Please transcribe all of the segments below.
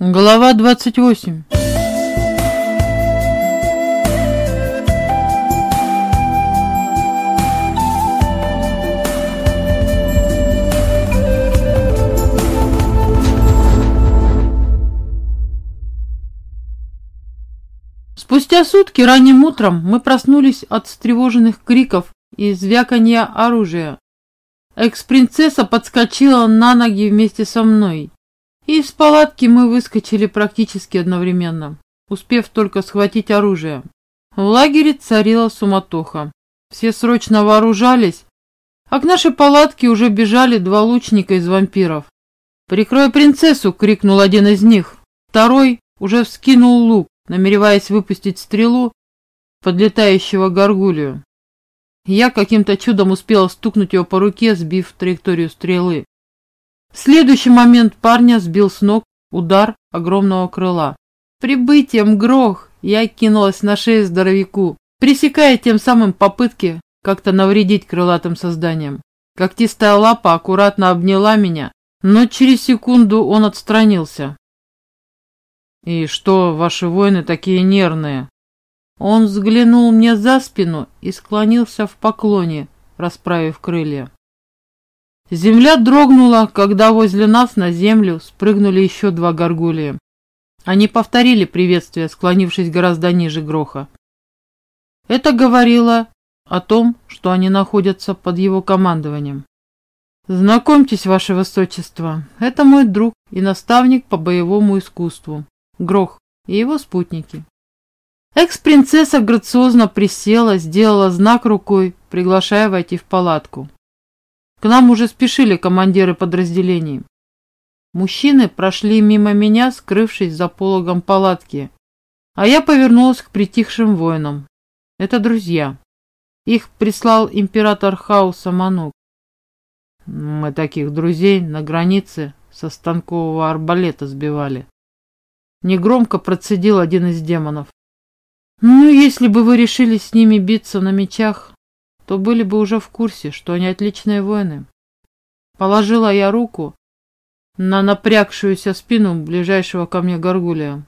Глава 28 Спустя сутки ранним утром мы проснулись от встревоженных криков и звяканья оружия. Экс-принцесса подскочила на ноги вместе со мной. И из палатки мы выскочили практически одновременно, успев только схватить оружие. В лагере царила суматоха. Все срочно вооружались, а к нашей палатке уже бежали два лучника из вампиров. «Прикрой принцессу!» — крикнул один из них. Второй уже вскинул лук, намереваясь выпустить стрелу подлетающего горгулью. Я каким-то чудом успел стукнуть его по руке, сбив траекторию стрелы. В следующий момент парня сбил с ног удар огромного крыла. Прибытием грох я кинулась на шею здоровяку, пресекая тем самым попытки как-то навредить крылатым созданиям. Когтистая лапа аккуратно обняла меня, но через секунду он отстранился. «И что, ваши воины такие нервные?» Он взглянул мне за спину и склонился в поклоне, расправив крылья. Земля дрогнула, когда возле нас на землю спрыгнули еще два горгулия. Они повторили приветствие, склонившись гораздо ниже гроха. Это говорило о том, что они находятся под его командованием. «Знакомьтесь, ваше высочество, это мой друг и наставник по боевому искусству, Грох и его спутники». Экс-принцесса грациозно присела, сделала знак рукой, приглашая войти в палатку. К нам уже спешили командиры подразделений. Мужчины прошли мимо меня, скрывшись за пологом палатки, а я повернулась к притихшим воинам. Это друзья. Их прислал император хаоса Манук. Мы таких друзей на границе со станкового арбалета сбивали. Негромко процедил один из демонов. Ну, если бы вы решили с ними биться на мечах, то были бы уже в курсе, что они отличные воины. Положила я руку на напрягшуюся спину ближайшего ко мне горгулия.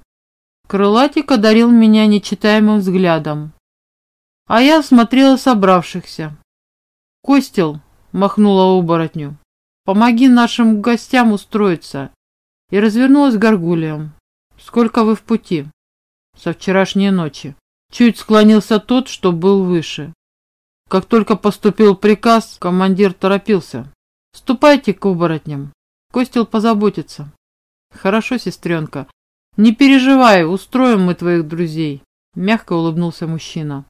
Крылатик одарил меня нечитаемым взглядом, а я смотрела собравшихся. «Костел!» — махнула оборотню. «Помоги нашим гостям устроиться!» И развернулась к. «Сколько вы в пути?» «Со вчерашней ночи». Чуть склонился тот, что был выше. Как только поступил приказ, командир торопился. «Ступайте к оборотням. Костел позаботится». «Хорошо, сестренка. Не переживай, устроим мы твоих друзей», — мягко улыбнулся мужчина.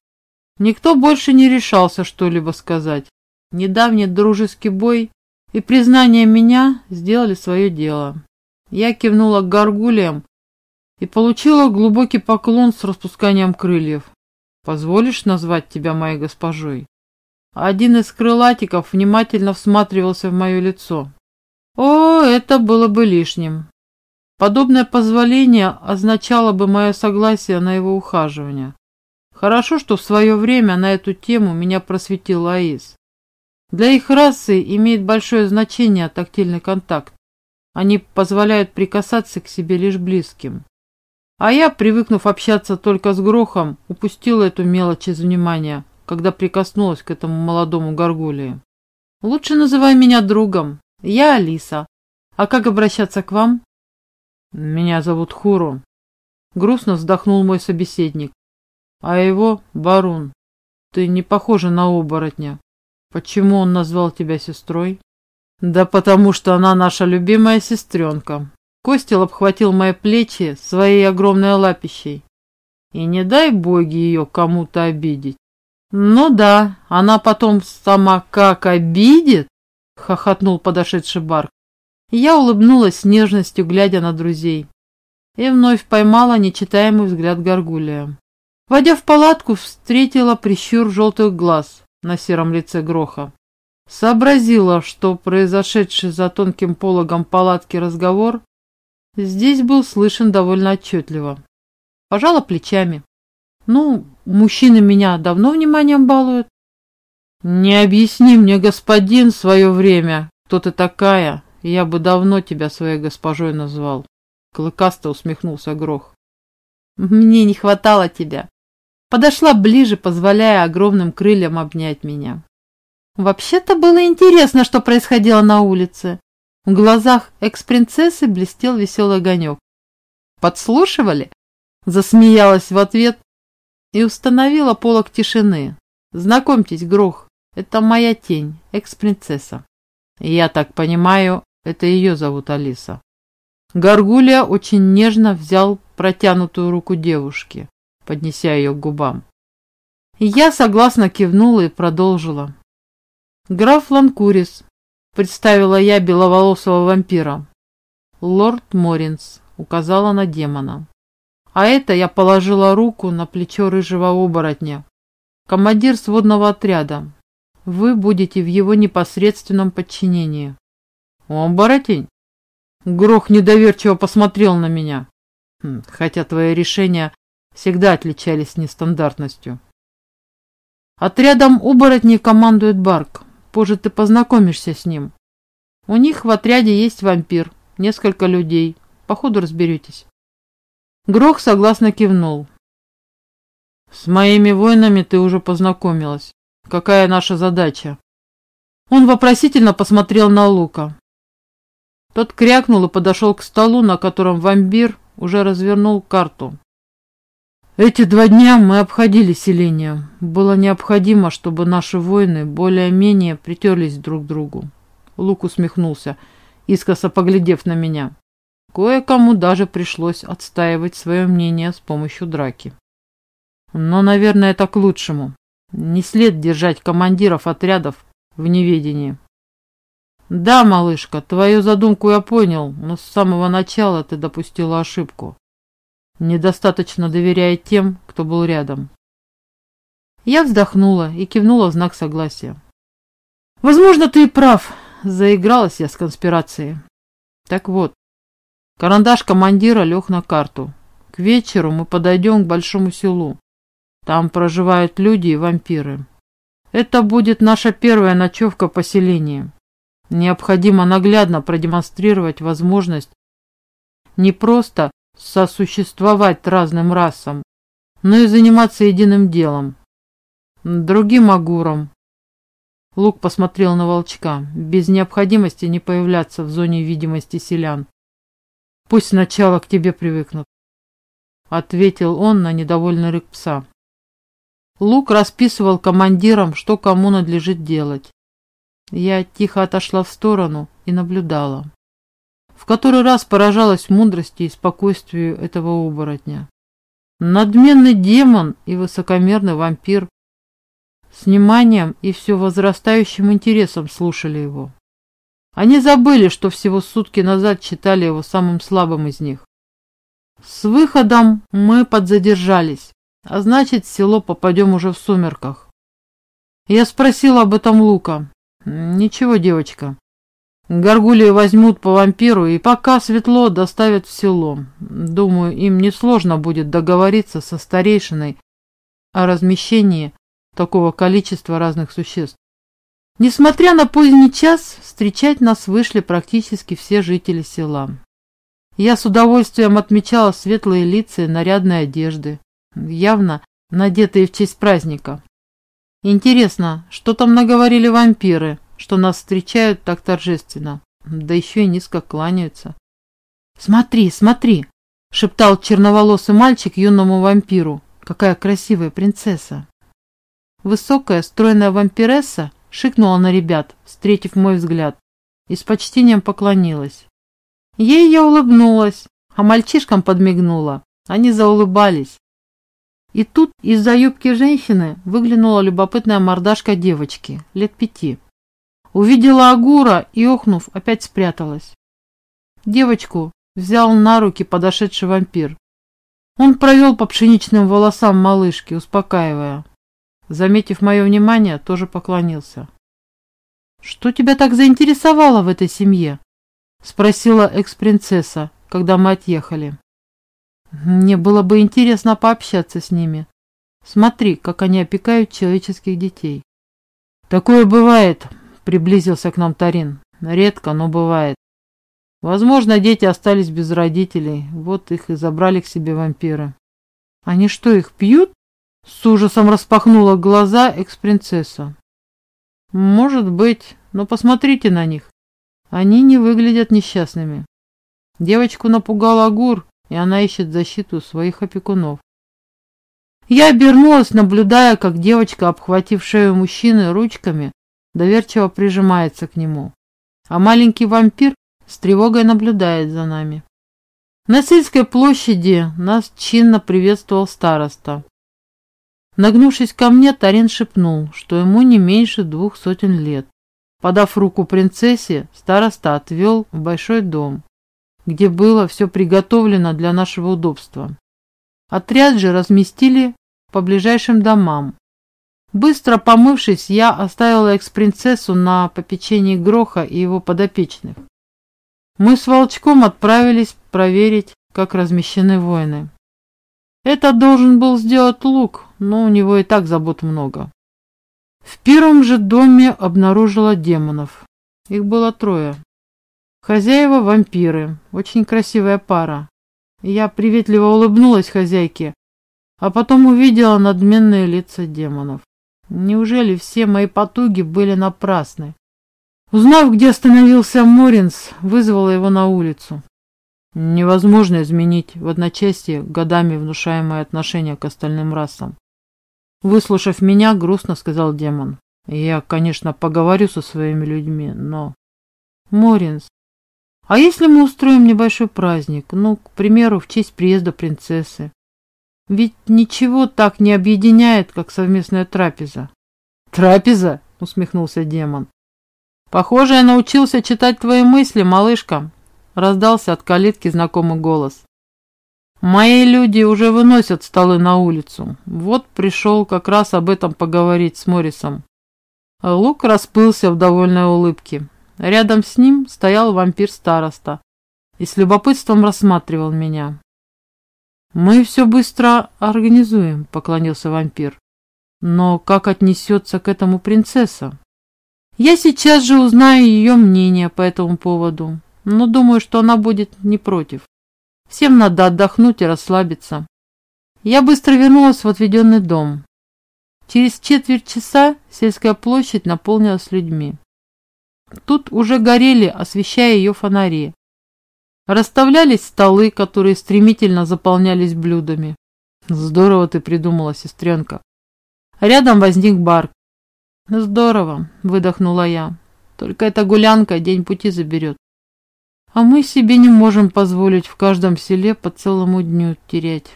Никто больше не решался что-либо сказать. Недавний дружеский бой и признание меня сделали свое дело. Я кивнула к горгулиям и получила глубокий поклон с распусканием крыльев. «Позволишь назвать тебя моей госпожой?» Один из крылатиков внимательно всматривался в мое лицо. О, это было бы лишним. Подобное позволение означало бы мое согласие на его ухаживание. Хорошо, что в свое время на эту тему меня просветил Аис. Для их расы имеет большое значение тактильный контакт. Они позволяют прикасаться к себе лишь близким. А я, привыкнув общаться только с Грохом, упустила эту мелочь из внимания, когда прикоснулась к этому молодому горгулии. «Лучше называй меня другом. Я Алиса. А как обращаться к вам?» «Меня зовут Хуру». Грустно вздохнул мой собеседник. «А его Барун. Ты не похожа на оборотня. Почему он назвал тебя сестрой?» «Да потому что она наша любимая сестренка». Костел обхватил мои плечи своей огромной лапищей. И не дай боги ее кому-то обидеть. «Ну да, она потом сама как обидит!» — хохотнул подошедший Барк. Я улыбнулась с нежностью, глядя на друзей. И вновь поймала нечитаемый взгляд Гаргулия. Войдя в палатку, встретила прищур желтых глаз на сером лице Гроха. Сообразила, что произошедший за тонким пологом палатки разговор здесь был слышен довольно отчетливо. Пожала плечами. Ну, мужчины меня давно вниманием балуют. Не объясни мне, господин, свое время, кто ты такая, я бы давно тебя своей госпожой назвал. Клыкасто усмехнулся Грох. Мне не хватало тебя. Подошла ближе, позволяя огромным крыльям обнять меня. Вообще-то было интересно, что происходило на улице. В глазах экс-принцессы блестел веселый огонек. «Подслушивали?» Засмеялась в ответ и установила полок тишины. «Знакомьтесь, Грох, это моя тень, экс-принцесса. Я так понимаю, это ее зовут Алиса». Гаргулия очень нежно взял протянутую руку девушки, поднеся ее к губам. Я согласно кивнула и продолжила. «Граф Ланкурис», — представила я беловолосого вампира. «Лорд Моринс», — указала на демона. А это я положила руку на плечо рыжего оборотня. Командир сводного отряда. Вы будете в его непосредственном подчинении. Оборотень? Грох недоверчиво посмотрел на меня. Хм, хотя твои решения всегда отличались нестандартностью. Отрядом оборотней командует Барк. Позже ты познакомишься с ним. У них в отряде есть вампир, несколько людей. Походу разберетесь. Грох согласно кивнул. С моими воинами ты уже познакомилась. Какая наша задача? Он вопросительно посмотрел на Лука. Тот крякнул и подошел к столу, на котором вампир уже развернул карту. Эти два дня мы обходили селение. Было необходимо, чтобы наши воины более-менее притерлись друг к другу. Лук усмехнулся, искоса поглядев на меня. Кое-кому даже пришлось отстаивать свое мнение с помощью драки. Но, наверное, это к лучшему. Не след держать командиров отрядов в неведении. Да, малышка, твою задумку я понял, но с самого начала ты допустила ошибку. Недостаточно доверяя тем, кто был рядом. Я вздохнула и кивнула в знак согласия. Возможно, ты и прав, заигралась я с конспирацией. Так вот, Карандаш командира лег на карту. К вечеру мы подойдем к большому селу. Там проживают люди и вампиры. Это будет наша первая ночевка в поселении. Необходимо наглядно продемонстрировать возможность не просто сосуществовать разным расам, но и заниматься единым делом. Другим агурам. Лук посмотрел на волчка, без необходимости не появляться в зоне видимости селян. Пусть сначала к тебе привыкнут. Ответил он на недовольный рык пса. Лук расписывал командирам, что кому надлежит делать. Я тихо отошла в сторону и наблюдала. В который раз поражалась мудрости и спокойствию этого оборотня. Надменный демон и высокомерный вампир с вниманием и все возрастающим интересом слушали его. Они забыли, что всего сутки назад считали его самым слабым из них. С выходом мы подзадержались, а значит, в село попадем уже в сумерках. Я спросила об этом Лука. Ничего, девочка. Горгулии возьмут по вампиру и пока светло доставят в село. Думаю, им несложно будет договориться со старейшиной о размещении такого количества разных существ. Несмотря на поздний час, встречать нас вышли практически все жители села. Я с удовольствием отмечала светлые лица и нарядные одежды, явно надетые в честь праздника. Интересно, что там наговорили вампиры, что нас встречают так торжественно, да еще и низко кланяются. «Смотри, смотри!» — шептал черноволосый мальчик юному вампиру. «Какая красивая принцесса!» Высокая, стройная вампиресса Шикнула на ребят, встретив мой взгляд, и с почтением поклонилась. Ей я улыбнулась, а мальчишкам подмигнула. Они заулыбались. И тут из-за юбки женщины выглянула любопытная мордашка девочки, лет пяти. Увидела Агура и, охнув, опять спряталась. Девочку взял на руки подошедший вампир. Он провел по пшеничным волосам малышки, успокаивая. Заметив мое внимание, тоже поклонился. «Что тебя так заинтересовало в этой семье?» Спросила экс-принцесса, когда мы отъехали. «Мне было бы интересно пообщаться с ними. Смотри, как они опекают человеческих детей». «Такое бывает», — приблизился к нам Тарин. «Редко, но бывает. Возможно, дети остались без родителей, вот их и забрали к себе вампиры. Они что, их пьют? С ужасом распахнула глаза экс-принцесса. Может быть, но посмотрите на них. Они не выглядят несчастными. Девочку напугал Агур, и она ищет защиту своих опекунов. Я обернулась, наблюдая, как девочка, обхватив шею мужчины ручками, доверчиво прижимается к нему. А маленький вампир с тревогой наблюдает за нами. На сельской площади нас чинно приветствовал староста. Нагнувшись ко мне, Тарин шепнул, что ему не меньше двух сотен лет. Подав руку принцессе, староста отвел в большой дом, где было все приготовлено для нашего удобства. Отряд же разместили по ближайшим домам. Быстро помывшись, я оставила экс-принцессу на попечении Гроха и его подопечных. Мы с Волчком отправились проверить, как размещены воины. Это должен был сделать Лук, но у него и так забот много. В первом же доме обнаружила демонов. Их было трое. Хозяева – вампиры, очень красивая пара. Я приветливо улыбнулась хозяйке, а потом увидела надменные лица демонов. Неужели все мои потуги были напрасны? Узнав, где остановился Моринс, вызвала его на улицу. Невозможно изменить в одночасье годами внушаемое отношение к остальным расам. Выслушав меня, грустно сказал демон. Я, конечно, поговорю со своими людьми, но... Моринс, а если мы устроим небольшой праздник, ну, к примеру, в честь приезда принцессы? Ведь ничего так не объединяет, как совместная трапеза. Трапеза? Усмехнулся демон. Похоже, я научился читать твои мысли, малышка. Раздался от калитки знакомый голос. Мои люди уже выносят столы на улицу. Вот пришел как раз об этом поговорить с Моррисом. Лук расплылся в довольной улыбке. Рядом с ним стоял вампир-староста и с любопытством рассматривал меня. «Мы все быстро организуем», — поклонился вампир. «Но как отнесется к этому принцесса?» «Я сейчас же узнаю ее мнение по этому поводу, но думаю, что она будет не против». Всем надо отдохнуть и расслабиться. Я быстро вернулась в отведенный дом. Через четверть часа сельская площадь наполнилась людьми. Тут уже горели, освещая ее фонари. Расставлялись столы, которые стремительно заполнялись блюдами. Здорово ты придумала, сестренка. Рядом возник бар. Здорово, выдохнула я. Только эта гулянка день пути заберет. А мы себе не можем позволить в каждом селе по целому дню терять.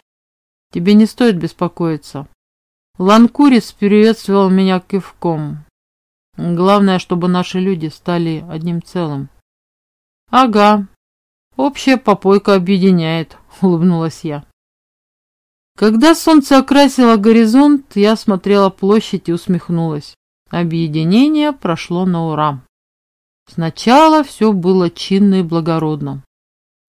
Тебе не стоит беспокоиться. Ланкурис приветствовал меня кивком. Главное, чтобы наши люди стали одним целым. Ага. Общая попойка объединяет, улыбнулась я. Когда солнце окрасило горизонт, я смотрела площадь и усмехнулась. Объединение прошло на ура. Сначала все было чинно и благородно.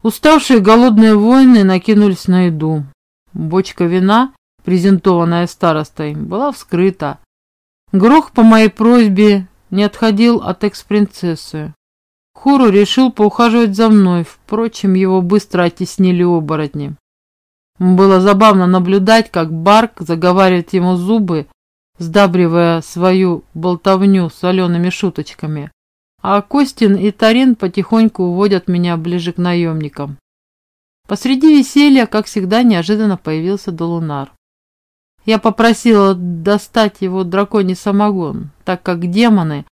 Уставшие голодные воины накинулись на еду. Бочка вина, презентованная старостой, была вскрыта. Грох по моей просьбе не отходил от экс-принцессы. Хуру решил поухаживать за мной, впрочем, его быстро оттеснили оборотни. Было забавно наблюдать, как Барк заговаривает ему зубы, сдабривая свою болтовню солеными шуточками а Костин и Тарин потихоньку уводят меня ближе к наемникам. Посреди веселья, как всегда, неожиданно появился Долунар. Я попросила достать его драконий самогон, так как демоны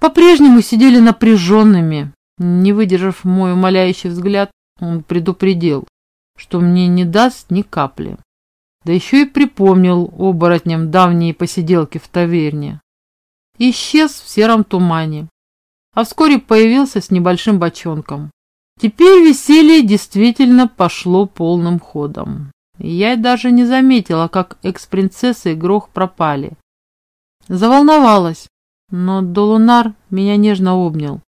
по-прежнему сидели напряженными. Не выдержав мой умоляющий взгляд, он предупредил, что мне не даст ни капли. Да еще и припомнил оборотням давние посиделки в таверне. Исчез в сером тумане, а вскоре появился с небольшим бочонком. Теперь веселье действительно пошло полным ходом. Я даже не заметила, как экс-принцесса и Грох пропали. Заволновалась, но Долунар меня нежно обнял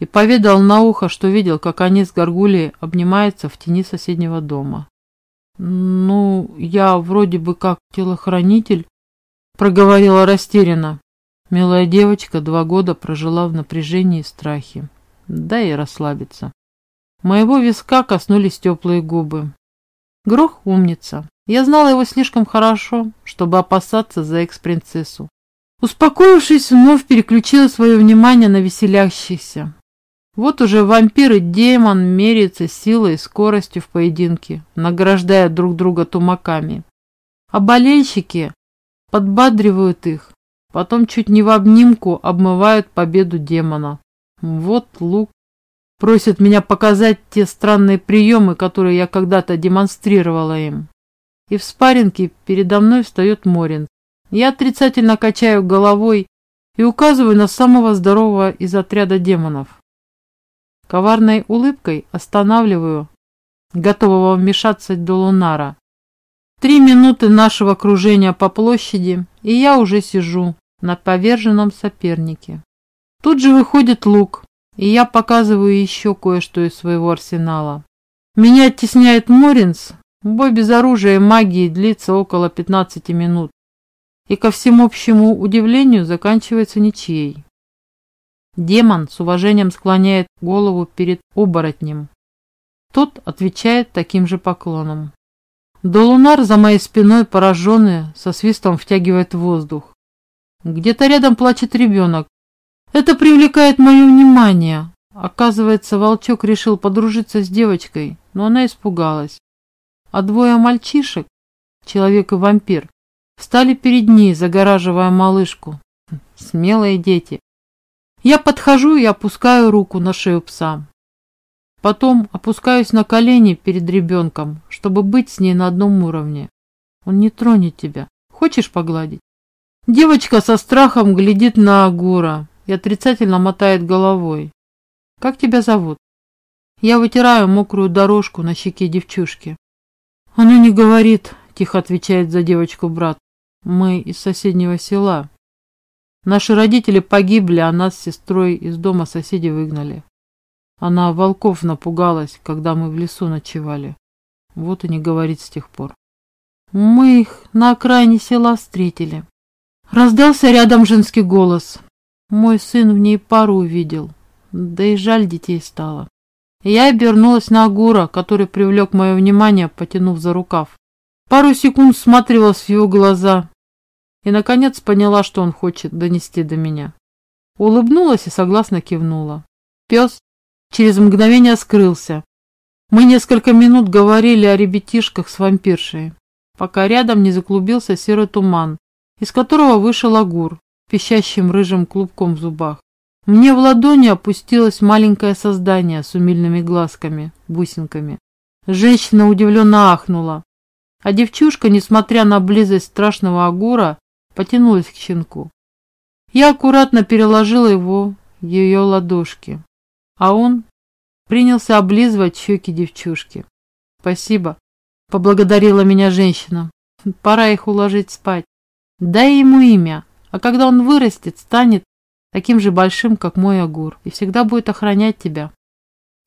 и поведал на ухо, что видел, как они с Гаргулией обнимаются в тени соседнего дома. «Ну, я вроде бы как телохранитель», — проговорила растерянно. Милая девочка два года прожила в напряжении и страхе. Да и расслабиться. Моего виска коснулись теплые губы. Грох умница. Я знала его слишком хорошо, чтобы опасаться за экс-принцессу. Успокоившись, вновь переключила свое внимание на веселящихся. Вот уже вампир и демон меряются силой и скоростью в поединке, награждая друг друга тумаками. А болельщики подбадривают их, потом чуть не в обнимку обмывают победу демона. Вот лук просит меня показать те странные приемы, которые я когда-то демонстрировала им. И в спарринге передо мной встает Морин. Я отрицательно качаю головой и указываю на самого здорового из отряда демонов. Коварной улыбкой останавливаю, готового вмешаться до Лунара. Три минуты нашего кружения по площади, и я уже сижу на поверженном сопернике. Тут же выходит лук, и я показываю еще кое-что из своего арсенала. Меня оттесняет Моринс. Бой без оружия и магии длится около 15 минут. И ко всему общему удивлению заканчивается ничьей. Демон с уважением склоняет голову перед оборотнем. Тот отвечает таким же поклоном. Долунар за моей спиной, пораженный, со свистом втягивает воздух. Где-то рядом плачет ребенок. Это привлекает мое внимание. Оказывается, волчок решил подружиться с девочкой, но она испугалась. А двое мальчишек, человек и вампир, встали перед ней, загораживая малышку. Смелые дети. Я подхожу и опускаю руку на шею пса. Потом опускаюсь на колени перед ребенком, чтобы быть с ней на одном уровне. Он не тронет тебя. Хочешь погладить? Девочка со страхом глядит на Агура и отрицательно мотает головой. Как тебя зовут? Я вытираю мокрую дорожку на щеке девчушки. Она не говорит, тихо отвечает за девочку брат. Мы из соседнего села. Наши родители погибли, а нас с сестрой из дома соседи выгнали. Она волков напугалась, когда мы в лесу ночевали. Вот и не говорит с тех пор. Мы их на окраине села встретили. Раздался рядом женский голос. Мой сын в ней пару увидел. Да и жаль детей стало. Я обернулась на Агура, который привлек мое внимание, потянув за рукав. Пару секунд всматривалась в его глаза, и, наконец, поняла, что он хочет донести до меня. Улыбнулась и согласно кивнула. Пес через мгновение скрылся. Мы несколько минут говорили о ребятишках с вампиршей, пока рядом не заклубился серый туман, из которого вышел огур, пищащим рыжим клубком в зубах. Мне в ладони опустилось маленькое создание с умильными глазками, бусинками. Женщина удивленно ахнула, а девчушка, несмотря на близость страшного огура, потянулась к щенку. Я аккуратно переложила его в ее ладошки, а он принялся облизывать щеки девчушки. «Спасибо», — поблагодарила меня женщина. «Пора их уложить спать. Дай ему имя, а когда он вырастет, станет таким же большим, как мой огур, и всегда будет охранять тебя».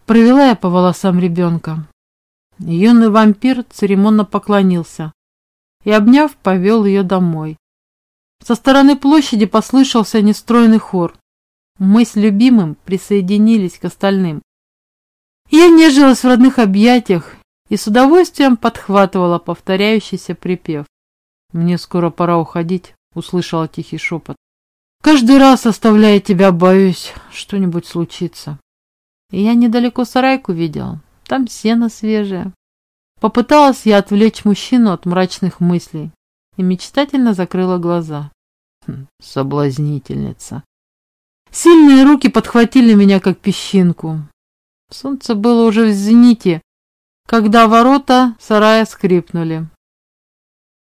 Провела я по волосам ребенка. Юный вампир церемонно поклонился и, обняв, повел ее домой. Со стороны площади послышался нестройный хор. Мы с любимым присоединились к остальным. Я нежилась в родных объятиях и с удовольствием подхватывала повторяющийся припев. «Мне скоро пора уходить», — услышала тихий шепот. «Каждый раз, оставляя тебя, боюсь, что-нибудь случится». Я недалеко сарайку видела, там сено свежее. Попыталась я отвлечь мужчину от мрачных мыслей и мечтательно закрыла глаза. Хм, соблазнительница. Сильные руки подхватили меня, как песчинку. Солнце было уже в зените, когда ворота сарая скрипнули.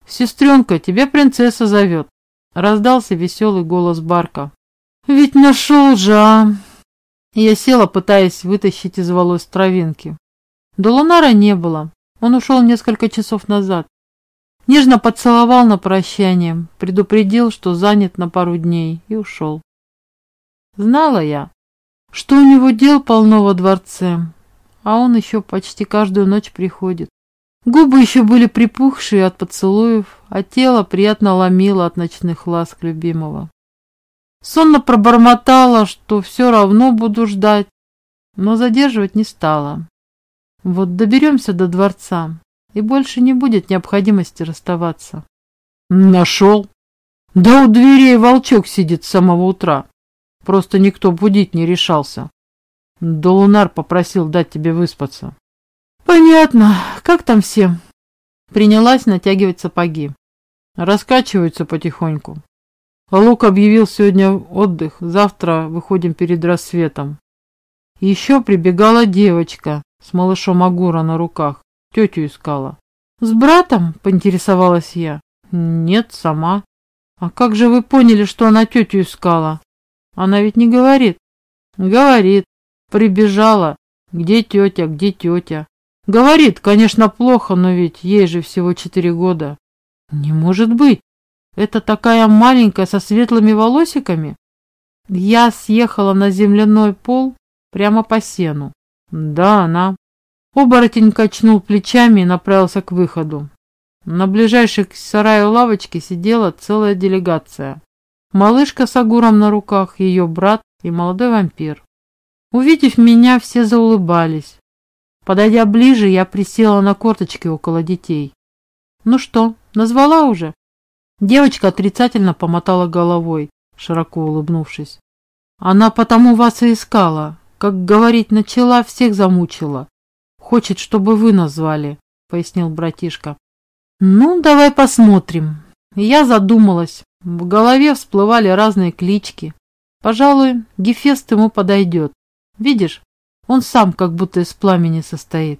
«Сестренка, тебя принцесса зовет», — раздался веселый голос Барка. «Ведь нашел же, а!» Я села, пытаясь вытащить из волос травинки. До Лунара не было. Он ушел несколько часов назад. Нежно поцеловал на прощание, предупредил, что занят на пару дней, и ушел. Знала я, что у него дел полно во дворце, а он еще почти каждую ночь приходит. Губы еще были припухшие от поцелуев, а тело приятно ломило от ночных ласк любимого. Сонно пробормотала, что все равно буду ждать, но задерживать не стала. Вот доберемся до дворца, и больше не будет необходимости расставаться. Нашел? Да у дверей волчок сидит с самого утра. Просто никто будить не решался. Долунар попросил дать тебе выспаться. Понятно. Как там все? Принялась натягивать сапоги. Раскачиваются потихоньку. Лук объявил сегодня отдых, завтра выходим перед рассветом. Еще прибегала девочка с малышом Агура на руках, тетю искала. С братом, поинтересовалась я. Нет, сама. А как же вы поняли, что она тетю искала? Она ведь не говорит. Говорит. Прибежала. Где тетя, где тетя? Говорит, конечно, плохо, но ведь ей же всего четыре года. Не может быть. Это такая маленькая со светлыми волосиками? Я съехала на земляной пол прямо по сену. Да, она. Оборотень качнул плечами и направился к выходу. На ближайшей к сараю лавочке сидела целая делегация. Малышка с огуром на руках, ее брат и молодой вампир. Увидев меня, все заулыбались. Подойдя ближе, я присела на корточки около детей. «Ну что, назвала уже?» Девочка отрицательно помотала головой, широко улыбнувшись. «Она потому вас и искала. Как говорить начала, всех замучила. Хочет, чтобы вы назвали», — пояснил братишка. Ну, давай посмотрим. Я задумалась. В голове всплывали разные клички. Пожалуй, Гефест ему подойдет. Видишь, он сам как будто из пламени состоит.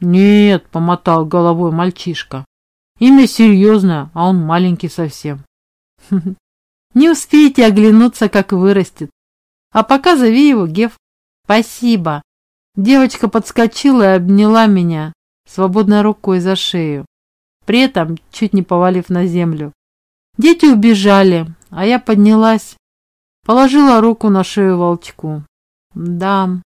Нет, помотал головой мальчишка. Имя серьезное, а он маленький совсем. Не успеете оглянуться, как вырастет. А пока зови его Геф. Спасибо. Девочка подскочила и обняла меня свободной рукой за шею при этом чуть не повалив на землю. Дети убежали, а я поднялась, положила руку на шею волчку. Да,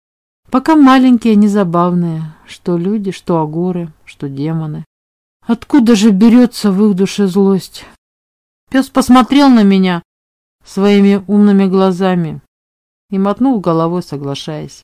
пока маленькие, незабавные, что люди, что агуры, что демоны. Откуда же берется в их душе злость? Пес посмотрел на меня своими умными глазами и мотнул головой, соглашаясь.